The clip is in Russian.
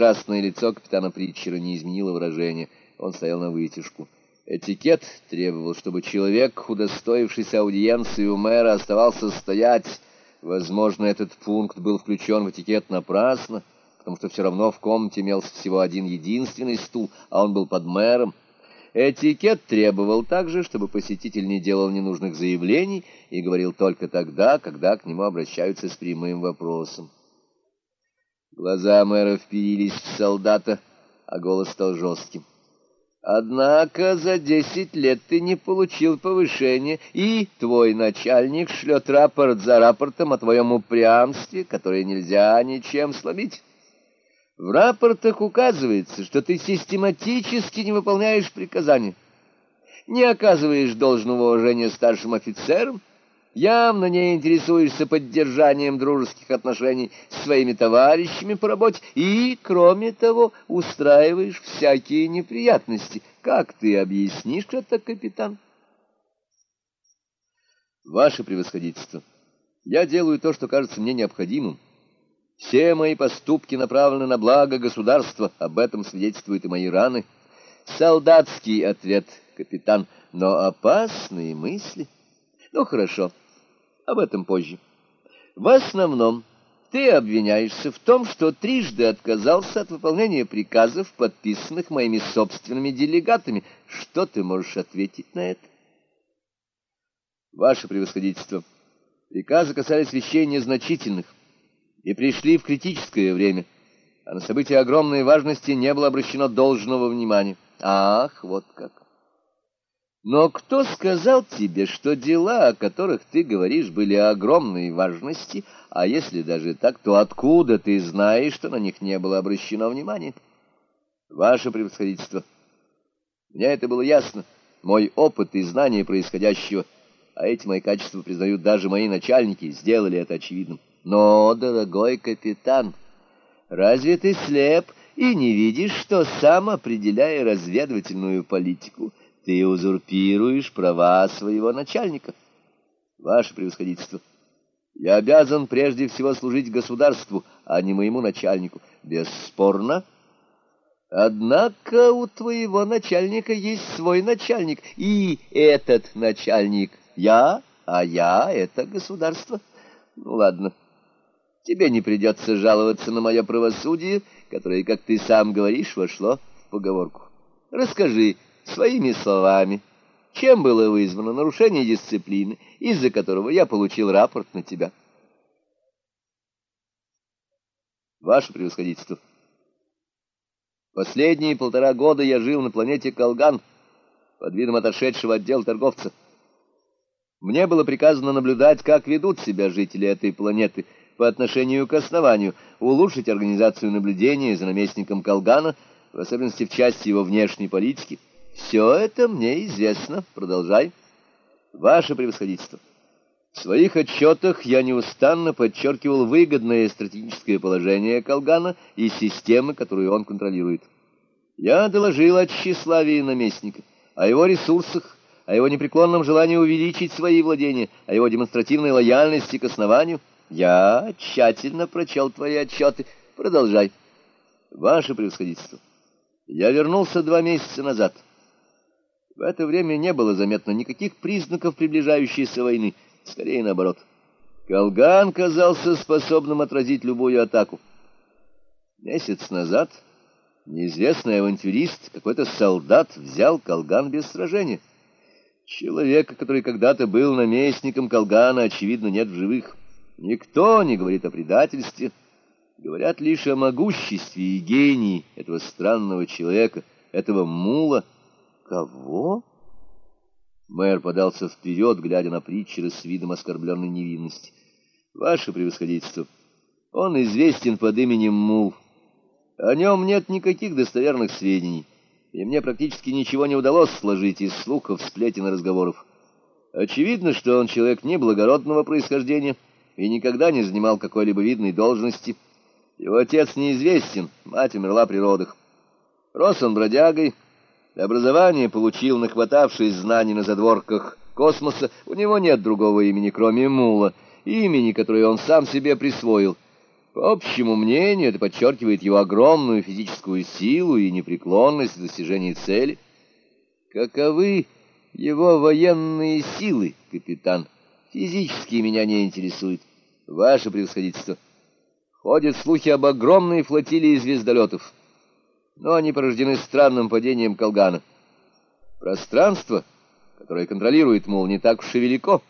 бесстрастное лицо капитана Притчера не изменило выражение. Он стоял на вытяжку. Этикет требовал, чтобы человек, удостоившийся аудиенции у мэра, оставался стоять. Возможно, этот пункт был включен в этикет напрасно, потому что все равно в комнате имелся всего один единственный стул, а он был под мэром. Этикет требовал также, чтобы посетитель не делал ненужных заявлений и говорил только тогда, когда к нему обращаются с прямым вопросом. Глаза мэра впились в солдата, а голос стал жестким. Однако за десять лет ты не получил повышения, и твой начальник шлет рапорт за рапортом о твоем упрямстве, которое нельзя ничем сломить. В рапортах указывается, что ты систематически не выполняешь приказания, не оказываешь должного уважения старшим офицерам, явно не интересуешься поддержанием дружеских отношений с своими товарищами по работе и, кроме того, устраиваешь всякие неприятности. Как ты объяснишь это, капитан? Ваше превосходительство, я делаю то, что кажется мне необходимым. Все мои поступки направлены на благо государства, об этом свидетельствуют и мои раны. Солдатский ответ, капитан, но опасные мысли. Ну, хорошо. Об этом позже. В основном ты обвиняешься в том, что трижды отказался от выполнения приказов, подписанных моими собственными делегатами. Что ты можешь ответить на это? Ваше превосходительство, приказы касались вещей незначительных и пришли в критическое время, а на события огромной важности не было обращено должного внимания. Ах, вот как! Но кто сказал тебе, что дела, о которых ты говоришь, были огромной важности, а если даже так, то откуда ты знаешь, что на них не было обращено внимания? Ваше превосходительство, мне это было ясно, мой опыт и знание происходящего, а эти мои качества признают даже мои начальники, сделали это очевидным. Но, дорогой капитан, разве ты слеп и не видишь, что сам, определяя разведывательную политику, ты узурпируешь права своего начальника. Ваше превосходительство, я обязан прежде всего служить государству, а не моему начальнику. Бесспорно. Однако у твоего начальника есть свой начальник, и этот начальник я, а я — это государство. Ну, ладно. Тебе не придется жаловаться на мое правосудие, которое, как ты сам говоришь, вошло в поговорку. Расскажи, своими словами, чем было вызвано нарушение дисциплины, из-за которого я получил рапорт на тебя. Ваше превосходительство, последние полтора года я жил на планете Колган под видом отошедшего отдела торговца. Мне было приказано наблюдать, как ведут себя жители этой планеты по отношению к основанию, улучшить организацию наблюдения за наместником Колгана, в особенности в части его внешней политики, все это мне известно. Продолжай. Ваше превосходительство. В своих отчетах я неустанно подчеркивал выгодное стратегическое положение Колгана и системы, которую он контролирует. Я доложил о тщеславии наместника, о его ресурсах, о его непреклонном желании увеличить свои владения, о его демонстративной лояльности к основанию. Я тщательно прочел твои отчеты. Продолжай. Ваше превосходительство. Я вернулся два месяца назад. В это время не было заметно никаких признаков приближающейся войны, скорее наоборот. Колган казался способным отразить любую атаку. Месяц назад неизвестный авантюрист, какой-то солдат, взял Колган без сражения. Человека, который когда-то был наместником Колгана, очевидно, нет в живых. Никто не говорит о предательстве, говорят лишь о могуществе и гении этого странного человека, этого мула, «Кого?» Мэр подался вперед, глядя на Притчера с видом оскорбленной невинности. «Ваше превосходительство, он известен под именем Мул. О нем нет никаких достоверных сведений, и мне практически ничего не удалось сложить из слухов, сплетен и разговоров. Очевидно, что он человек неблагородного происхождения и никогда не занимал какой-либо видной должности. Его отец неизвестен, мать умерла при родах. Рос он бродягой, Образование получил, нахватавшись знаний на задворках космоса. У него нет другого имени, кроме Мула, имени, которое он сам себе присвоил. По общему мнению, это подчеркивает его огромную физическую силу и непреклонность в достижении цели. Каковы его военные силы, капитан? Физические меня не интересуют. Ваше превосходительство. Ходят слухи об огромной флотилии звездолетов, но они порождены странным падением Колгана. Пространство, которое контролирует, мол, не так уж и велико,